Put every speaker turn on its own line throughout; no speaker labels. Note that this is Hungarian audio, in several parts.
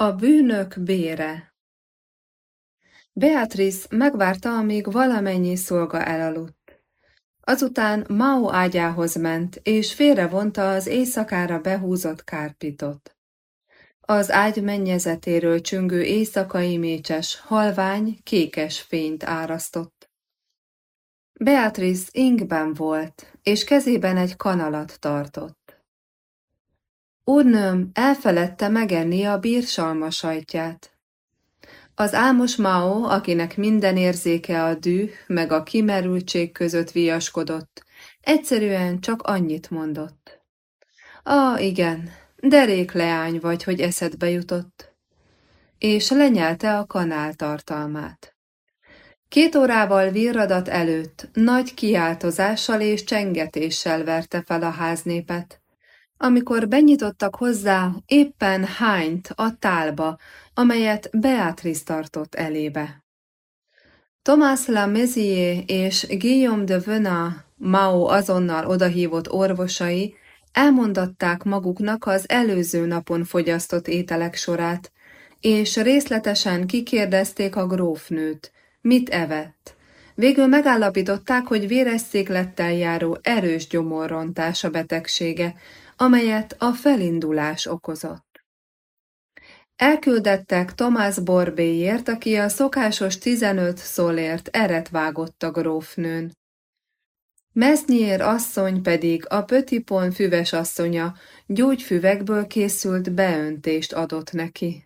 A bűnök bére Beatrice megvárta, amíg valamennyi szolga elaludt. Azután Mao ágyához ment, és félrevonta az éjszakára behúzott kárpitot. Az ágy mennyezetéről csüngő éjszakai mécses, halvány, kékes fényt árasztott. Beatrice ingben volt, és kezében egy kanalat tartott. Úrnőm elfeledte megenni a bírsalma sajtját. Az álmos Mao, akinek minden érzéke a düh meg a kimerültség között viaskodott, egyszerűen csak annyit mondott. Ah, igen, derék leány vagy, hogy eszedbe jutott. És lenyelte a kanál tartalmát. Két órával virradat előtt nagy kiáltozással és csengetéssel verte fel a háznépet, amikor benyitottak hozzá éppen hányt a tálba, amelyet Beatrice tartott elébe. Thomas la Mézier és Guillaume de Venat, Mao azonnal odahívott orvosai elmondatták maguknak az előző napon fogyasztott ételek sorát, és részletesen kikérdezték a grófnőt, mit evett. Végül megállapították, hogy véresszéklettel járó erős gyomorrontás a betegsége, amelyet a felindulás okozott. Elküldettek Tomás Borbéért, aki a szokásos 15 szólért eret vágott a grófnőn. Mesznyér asszony pedig a Pötipon füves asszonya gyógyfüvekből készült beöntést adott neki.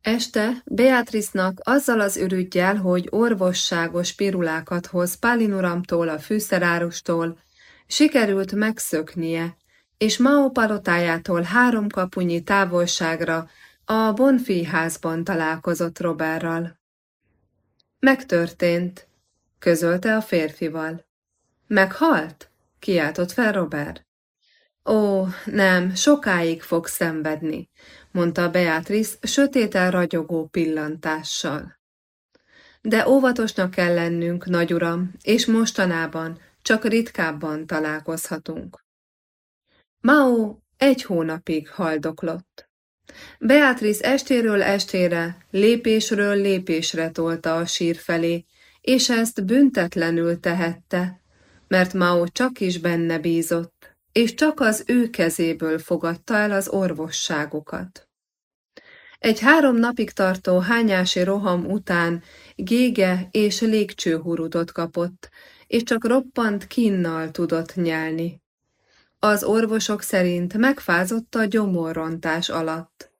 Este Beatrice-nak azzal az ürügyjel, hogy orvosságos pirulákat hoz Pálinuramtól a fűszerárustól, sikerült megszöknie, és Mao palotájától három kapunyi távolságra a Bonfi házban találkozott Roberral. Megtörtént, közölte a férfival. Meghalt? kiáltott fel Robert. Ó, nem, sokáig fog szenvedni, mondta Beatrice sötéten ragyogó pillantással. De óvatosnak kell lennünk, nagyuram, és mostanában csak ritkábban találkozhatunk. Mao egy hónapig haldoklott. Beatrice estéről estére, lépésről lépésre tolta a sír felé, és ezt büntetlenül tehette, mert Mao csak is benne bízott, és csak az ő kezéből fogadta el az orvosságokat. Egy három napig tartó hányási roham után gége és légcsőhurutot kapott, és csak roppant kinnal tudott nyelni. Az orvosok szerint megfázott a gyomorrontás alatt.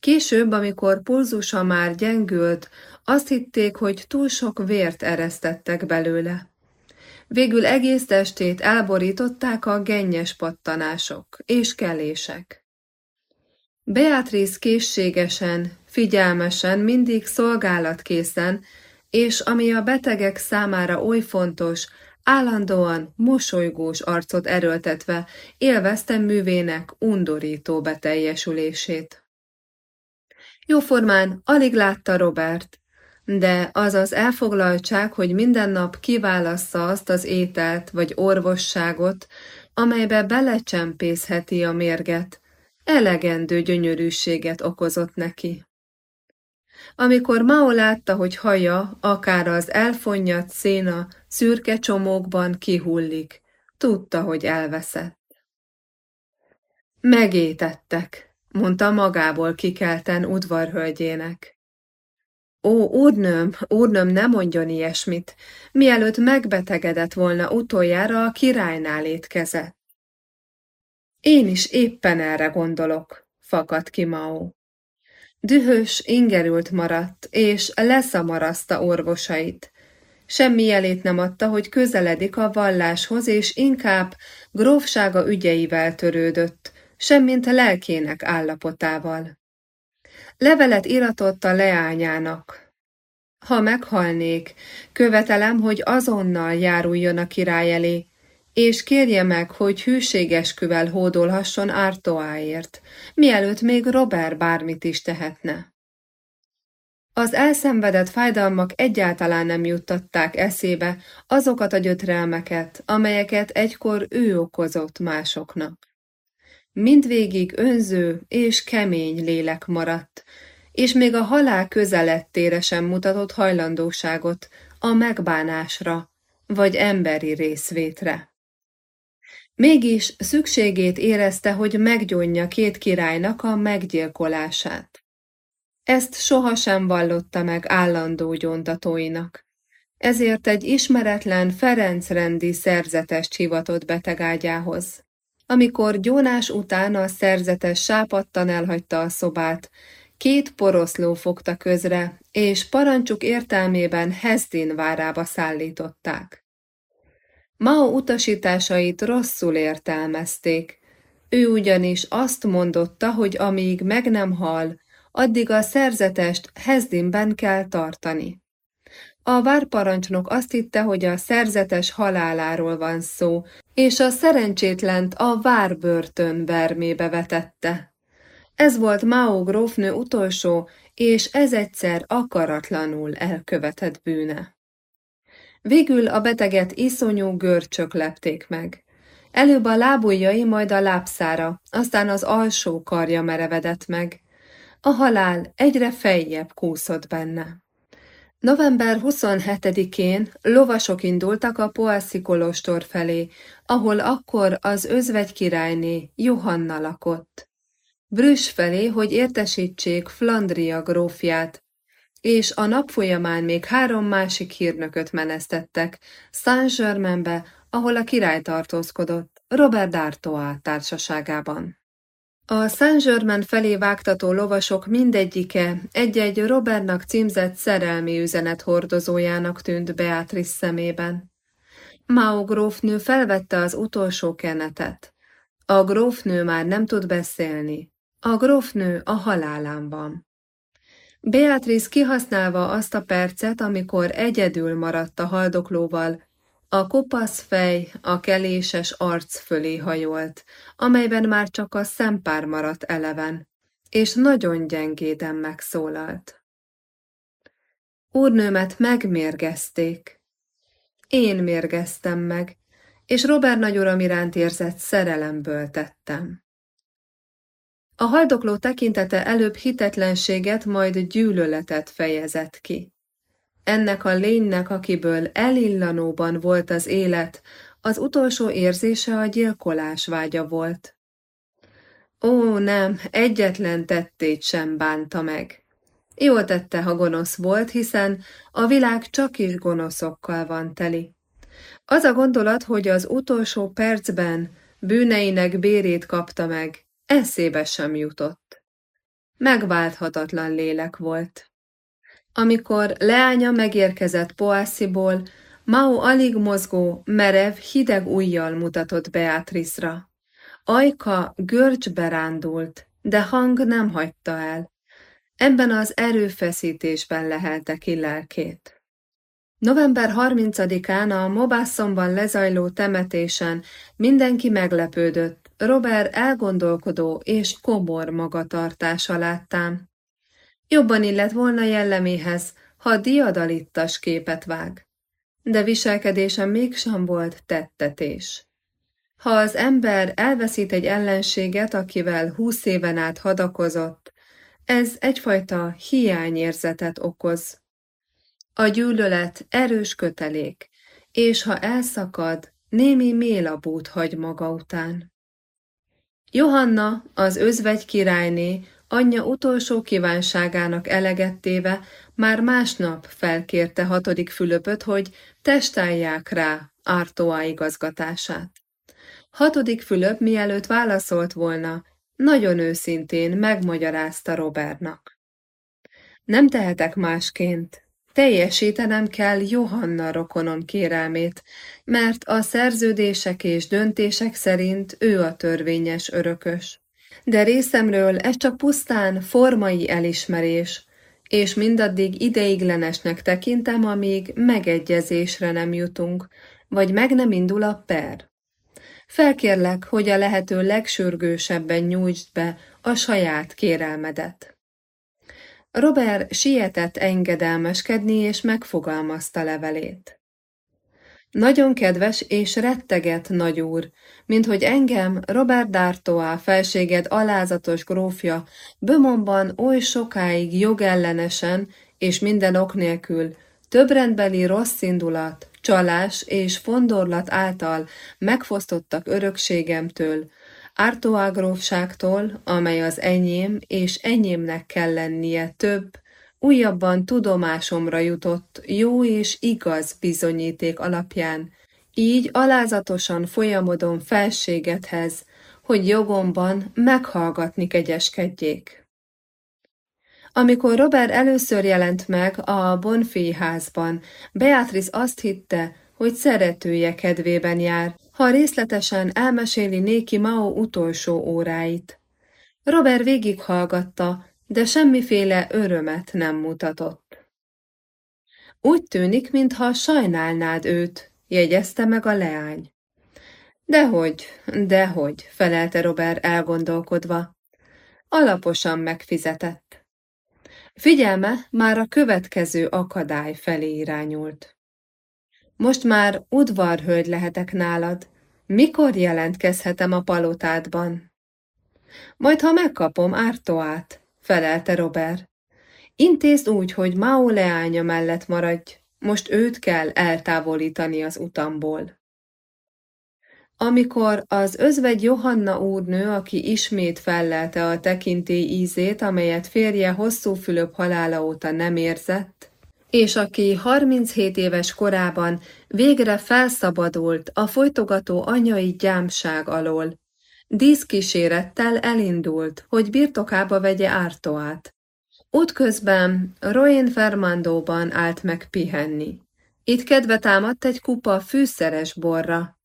Később, amikor pulzusa már gyengült, azt hitték, hogy túl sok vért eresztettek belőle. Végül egész testét elborították a gennyes pattanások és kelések. Beatrice készségesen, figyelmesen, mindig szolgálatkészen, és ami a betegek számára oly fontos, Állandóan, mosolygós arcot erőltetve élveztem művének undorító beteljesülését. Jóformán alig látta Robert, de az az elfoglaltság, hogy minden nap kiválassza azt az ételt vagy orvosságot, amelybe belecsempészheti a mérget, elegendő gyönyörűséget okozott neki. Amikor Mao látta, hogy haja, akár az elfonnyadt széna szürke csomókban kihullik, tudta, hogy elveszett. Megétettek, mondta magából kikelten udvarhölgyének. Ó, úrnőm, úrnőm, ne mondjon ilyesmit, mielőtt megbetegedett volna utoljára a királynál étkezett. Én is éppen erre gondolok, fakadt ki Mao. Dühös, ingerült maradt, és leszamarazta orvosait. Semmi jelét nem adta, hogy közeledik a valláshoz, és inkább grófsága ügyeivel törődött, semmint lelkének állapotával. Levelet iratott a leányának. Ha meghalnék, követelem, hogy azonnal járuljon a király elé, és kérje meg, hogy hűségesküvel hódolhasson Ártoáért, mielőtt még Robert bármit is tehetne. Az elszenvedett fájdalmak egyáltalán nem juttatták eszébe azokat a gyötrelmeket, amelyeket egykor ő okozott másoknak. Mindvégig önző és kemény lélek maradt, és még a halál közelettére sem mutatott hajlandóságot a megbánásra vagy emberi részvétre. Mégis szükségét érezte, hogy meggyónja két királynak a meggyilkolását. Ezt sohasem vallotta meg állandó gyóntatóinak. Ezért egy ismeretlen Ferenc rendi szerzetest hivatott betegágyához. Amikor gyónás után a szerzetes sápadtan elhagyta a szobát, két poroszló fogta közre, és parancsuk értelmében Hezdin várába szállították. Mao utasításait rosszul értelmezték. Ő ugyanis azt mondotta, hogy amíg meg nem hal, addig a szerzetest Hezdinben kell tartani. A várparancsnok azt hitte, hogy a szerzetes haláláról van szó, és a szerencsétlent a várbörtön vermébe vetette. Ez volt Mao grófnő utolsó, és ez egyszer akaratlanul elkövetett bűne. Végül a beteget iszonyú görcsök lepték meg. Előbb a lábujjai, majd a lábszára, aztán az alsó karja merevedett meg. A halál egyre feljebb kúszott benne. November 27-én lovasok indultak a Poászi kolostor felé, ahol akkor az özvegy királyné Johanna lakott. Brüss felé, hogy értesítsék Flandria grófját, és a nap folyamán még három másik hírnököt menesztettek Saint-Germainbe, ahol a király tartózkodott, Robert d'Artois társaságában. A Saint-Germain felé vágtató lovasok mindegyike egy-egy Robertnak címzett szerelmi üzenet hordozójának tűnt Beatrice szemében. Mao grófnő felvette az utolsó kenetet. A grófnő már nem tud beszélni. A grófnő a halálán van. Beatrice kihasználva azt a percet, amikor egyedül maradt a haldoklóval, a kopasz fej a keléses arc fölé hajolt, amelyben már csak a szempár maradt eleven, és nagyon gyengéden megszólalt. Úrnőmet megmérgezték. Én mérgeztem meg, és Robert nagyuram iránt érzett szerelemből tettem. A haldokló tekintete előbb hitetlenséget, majd gyűlöletet fejezett ki. Ennek a lénynek, akiből elillanóban volt az élet, az utolsó érzése a gyilkolás vágya volt. Ó, nem, egyetlen tettét sem bánta meg. Jól tette, ha gonosz volt, hiszen a világ csak is gonoszokkal van teli. Az a gondolat, hogy az utolsó percben bűneinek bérét kapta meg, eszébe sem jutott. Megválthatatlan lélek volt. Amikor leánya megérkezett Poásziból, Mao alig mozgó, merev, hideg ujjal mutatott Beatrice-ra. Ajka görcsbe rándult, de hang nem hagyta el. Ebben az erőfeszítésben lehelte ki lelkét. November 30-án a Mobászomban lezajló temetésen mindenki meglepődött, Robert elgondolkodó és komor magatartása láttán. Jobban illet volna jelleméhez, ha diadalittas képet vág. De viselkedése mégsem volt tettetés. Ha az ember elveszít egy ellenséget, akivel húsz éven át hadakozott, ez egyfajta hiányérzetet okoz. A gyűlölet erős kötelék, és ha elszakad, némi mélabút hagy maga után. Johanna, az özvegy királyné, anyja utolsó kívánságának elegettéve már másnap felkérte hatodik Fülöpöt, hogy testálják rá Ártóá igazgatását. Hatodik Fülöp mielőtt válaszolt volna, nagyon őszintén megmagyarázta Robertnak. Nem tehetek másként, teljesítenem kell Johanna rokonom kérelmét, mert a szerződések és döntések szerint ő a törvényes örökös de részemről ez csak pusztán formai elismerés, és mindaddig ideiglenesnek tekintem, amíg megegyezésre nem jutunk, vagy meg nem indul a per. Felkérlek, hogy a lehető legsürgősebben nyújtsd be a saját kérelmedet. Robert sietett engedelmeskedni, és megfogalmazta levelét. Nagyon kedves és retteget nagyúr, mint hogy engem, Robert D'Artois felséged alázatos grófja, Bömonban oly sokáig jogellenesen és minden ok nélkül, többrendbeli rossz indulat, csalás és fondorlat által megfosztottak örökségemtől, Artois grófságtól, amely az enyém és enyémnek kell lennie több, újabban tudomásomra jutott jó és igaz bizonyíték alapján, így alázatosan folyamodom felségethez, hogy jogomban meghallgatni kegyeskedjék. Amikor Robert először jelent meg a Bonfi házban, Beatrice azt hitte, hogy szeretője kedvében jár, ha részletesen elmeséli néki Mao utolsó óráit. Robert végighallgatta, de semmiféle örömet nem mutatott. Úgy tűnik, mintha sajnálnád őt, jegyezte meg a leány. Dehogy, dehogy, felelte Robert elgondolkodva. Alaposan megfizetett. Figyelme már a következő akadály felé irányult. Most már udvarhölgy lehetek nálad. Mikor jelentkezhetem a palotádban? Majd, ha megkapom Ártoát, felelte Robert. Intézd úgy, hogy Mao leánya mellett maradj, most őt kell eltávolítani az utamból. Amikor az özvegy Johanna úrnő, aki ismét fellelte a tekintély ízét, amelyet férje hosszú Fülöp halála óta nem érzett, és aki 37 éves korában végre felszabadult a folytogató anyai gyámság alól, díszkísérettel elindult, hogy birtokába vegye Ártoát. Útközben Roén Fermandóban állt meg pihenni. Itt kedve támadt egy kupa fűszeres borra.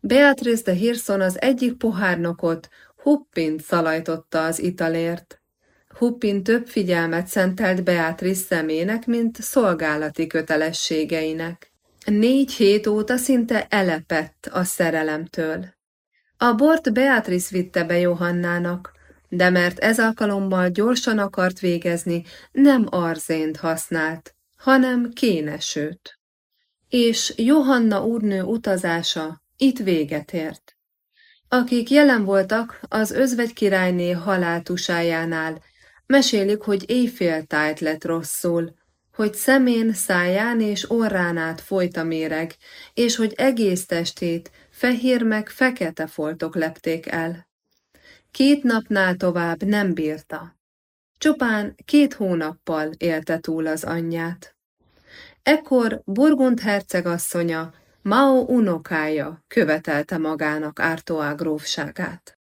Beatrice de Hirson az egyik pohárnokot Huppint szalajtotta az italért. Huppin több figyelmet szentelt Beatrice szemének, mint szolgálati kötelességeinek. Négy hét óta szinte elepett a szerelemtől. A bort Beatrice vitte be Johannának, de mert ez alkalommal gyorsan akart végezni, nem arzént használt, hanem kénesőt. És Johanna úrnő utazása itt véget ért. Akik jelen voltak az özvegy királyné haláltusájánál, mesélik, hogy éjféltájt lett rosszul, hogy szemén, száján és orrán át folyt a méreg, és hogy egész testét fehér meg fekete foltok lepték el. Két napnál tovább nem bírta. Csupán két hónappal élte túl az anyját. Ekkor Burgund hercegasszonya, Mao unokája követelte magának Ártoá grófságát.